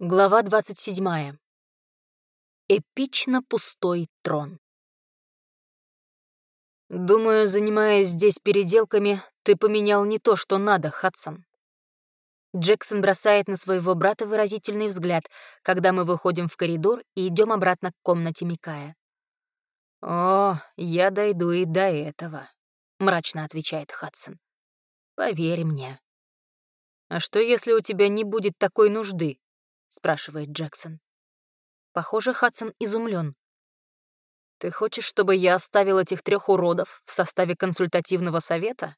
Глава 27. Эпично пустой трон. «Думаю, занимаясь здесь переделками, ты поменял не то, что надо, Хадсон». Джексон бросает на своего брата выразительный взгляд, когда мы выходим в коридор и идем обратно к комнате Микая. «О, я дойду и до этого», — мрачно отвечает Хадсон. «Поверь мне». «А что, если у тебя не будет такой нужды?» Спрашивает Джексон. Похоже, Хадсон изумлен. Ты хочешь, чтобы я оставил этих трех уродов в составе консультативного совета?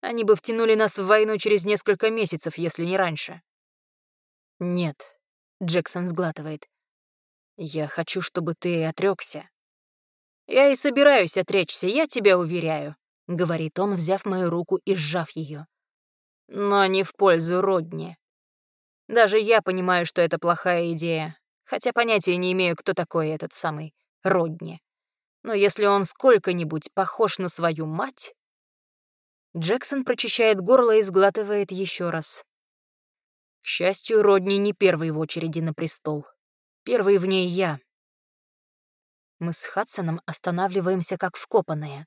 Они бы втянули нас в войну через несколько месяцев, если не раньше. Нет, Джексон сглатывает. Я хочу, чтобы ты отрекся. Я и собираюсь отречься, я тебя уверяю, говорит он, взяв мою руку и сжав ее. Но не в пользу Родни. Даже я понимаю, что это плохая идея, хотя понятия не имею, кто такой этот самый Родни. Но если он сколько-нибудь похож на свою мать... Джексон прочищает горло и сглатывает еще раз. К счастью, Родни не первый в очереди на престол. Первый в ней я. Мы с Хадсоном останавливаемся как вкопанные.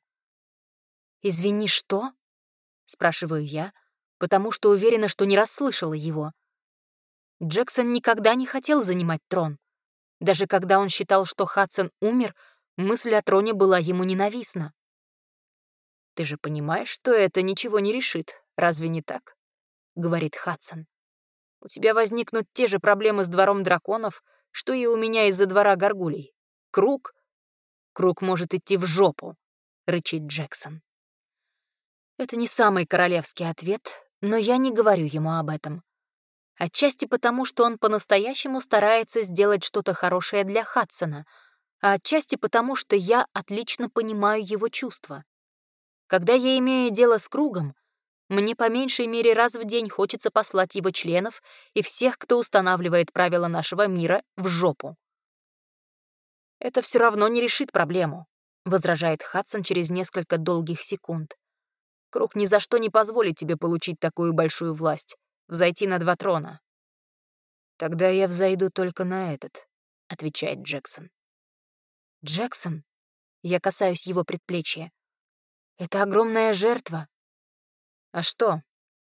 «Извини, что?» — спрашиваю я, потому что уверена, что не расслышала его. Джексон никогда не хотел занимать трон. Даже когда он считал, что Хадсон умер, мысль о троне была ему ненавистна. «Ты же понимаешь, что это ничего не решит, разве не так?» — говорит Хадсон. «У тебя возникнут те же проблемы с двором драконов, что и у меня из-за двора горгулей. Круг? Круг может идти в жопу», — рычит Джексон. Это не самый королевский ответ, но я не говорю ему об этом. Отчасти потому, что он по-настоящему старается сделать что-то хорошее для Хадсона, а отчасти потому, что я отлично понимаю его чувства. Когда я имею дело с кругом, мне по меньшей мере раз в день хочется послать его членов и всех, кто устанавливает правила нашего мира, в жопу. «Это все равно не решит проблему», — возражает Хадсон через несколько долгих секунд. «Круг ни за что не позволит тебе получить такую большую власть взойти на два трона. «Тогда я взойду только на этот», — отвечает Джексон. «Джексон?» Я касаюсь его предплечья. «Это огромная жертва». «А что?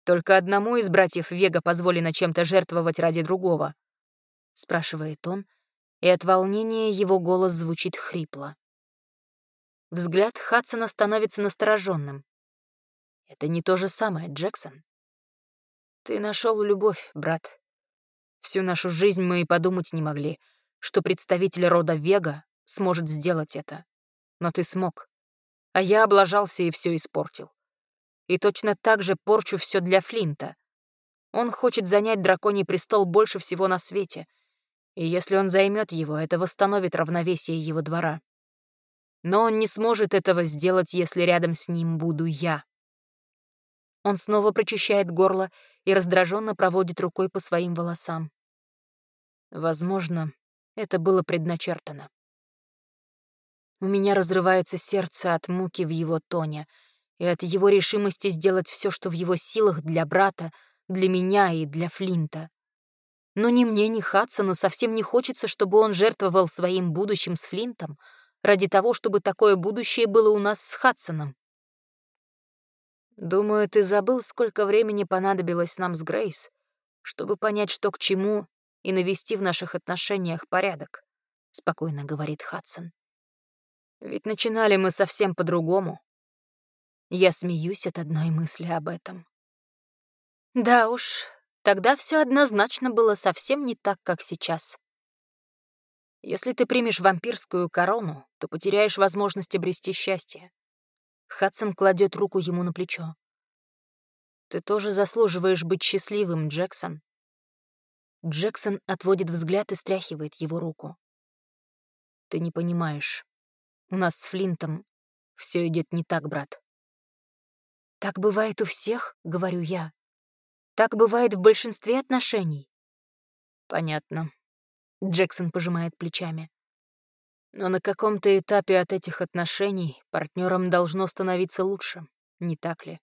Только одному из братьев Вега позволено чем-то жертвовать ради другого?» — спрашивает он, и от волнения его голос звучит хрипло. Взгляд Хадсона становится настороженным. «Это не то же самое, Джексон. Ты нашел любовь, брат. Всю нашу жизнь мы и подумать не могли, что представитель рода Вега сможет сделать это. Но ты смог. А я облажался и все испортил. И точно так же порчу все для Флинта. Он хочет занять драконий престол больше всего на свете. И если он займет его, это восстановит равновесие его двора. Но он не сможет этого сделать, если рядом с ним буду я. Он снова прочищает горло и раздраженно проводит рукой по своим волосам. Возможно, это было предначертано. У меня разрывается сердце от муки в его тоне и от его решимости сделать все, что в его силах для брата, для меня и для Флинта. Но ни мне, ни Хадсону совсем не хочется, чтобы он жертвовал своим будущим с Флинтом ради того, чтобы такое будущее было у нас с Хадсоном. Думаю, ты забыл, сколько времени понадобилось нам с Грейс, чтобы понять, что к чему, и навести в наших отношениях порядок», — спокойно говорит Хадсон. «Ведь начинали мы совсем по-другому». Я смеюсь от одной мысли об этом. Да уж, тогда все однозначно было совсем не так, как сейчас. Если ты примешь вампирскую корону, то потеряешь возможность обрести счастье. Хадсон кладет руку ему на плечо. «Ты тоже заслуживаешь быть счастливым, Джексон». Джексон отводит взгляд и стряхивает его руку. «Ты не понимаешь. У нас с Флинтом все идет не так, брат». «Так бывает у всех», — говорю я. «Так бывает в большинстве отношений». «Понятно». Джексон пожимает плечами. Но на каком-то этапе от этих отношений партнерам должно становиться лучше, не так ли?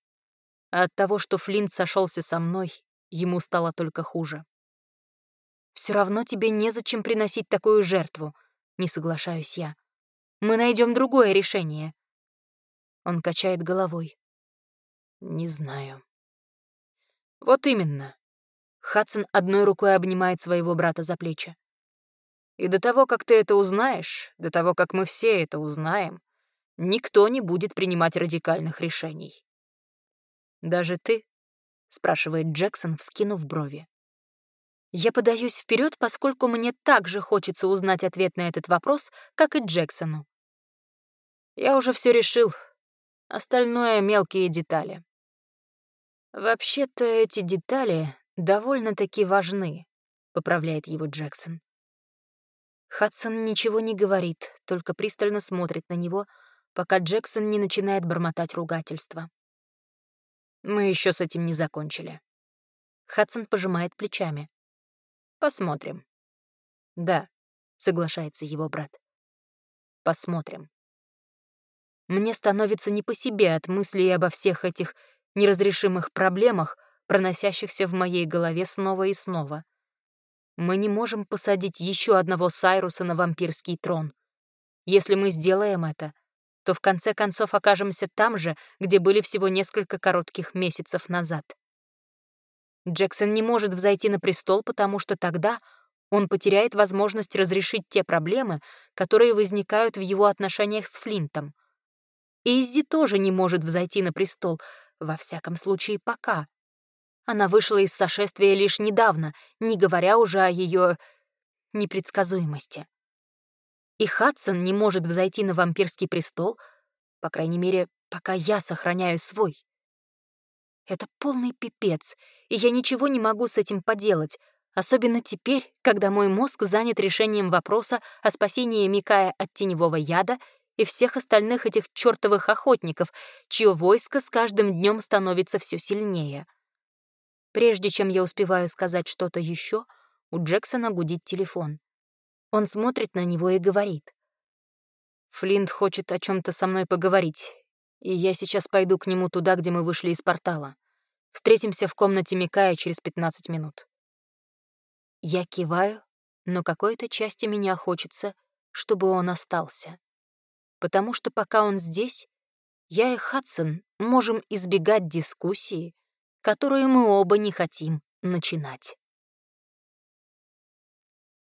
А от того, что Флинт сошелся со мной, ему стало только хуже. Все равно тебе незачем приносить такую жертву, не соглашаюсь я. Мы найдем другое решение. Он качает головой. Не знаю. Вот именно. Хадсон одной рукой обнимает своего брата за плечи. И до того, как ты это узнаешь, до того, как мы все это узнаем, никто не будет принимать радикальных решений. «Даже ты?» — спрашивает Джексон, вскинув брови. Я подаюсь вперед, поскольку мне так же хочется узнать ответ на этот вопрос, как и Джексону. Я уже все решил. Остальное — мелкие детали. Вообще-то эти детали довольно-таки важны, поправляет его Джексон. Хадсон ничего не говорит, только пристально смотрит на него, пока Джексон не начинает бормотать ругательства. Мы еще с этим не закончили. Хадсон пожимает плечами. Посмотрим. Да, соглашается его брат. Посмотрим. Мне становится не по себе от мыслей обо всех этих неразрешимых проблемах, проносящихся в моей голове снова и снова. Мы не можем посадить еще одного Сайруса на вампирский трон. Если мы сделаем это, то в конце концов окажемся там же, где были всего несколько коротких месяцев назад. Джексон не может взойти на престол, потому что тогда он потеряет возможность разрешить те проблемы, которые возникают в его отношениях с Флинтом. Иззи тоже не может взойти на престол, во всяком случае пока. Она вышла из сошествия лишь недавно, не говоря уже о ее непредсказуемости. И Хадсон не может взойти на вампирский престол, по крайней мере, пока я сохраняю свой. Это полный пипец, и я ничего не могу с этим поделать, особенно теперь, когда мой мозг занят решением вопроса о спасении Микая от теневого яда и всех остальных этих чертовых охотников, чье войско с каждым днем становится все сильнее. Прежде чем я успеваю сказать что-то еще, у Джексона гудит телефон. Он смотрит на него и говорит. «Флинт хочет о чем то со мной поговорить, и я сейчас пойду к нему туда, где мы вышли из портала. Встретимся в комнате Микая через 15 минут. Я киваю, но какой-то части меня хочется, чтобы он остался. Потому что пока он здесь, я и Хадсон можем избегать дискуссии, которую мы оба не хотим начинать.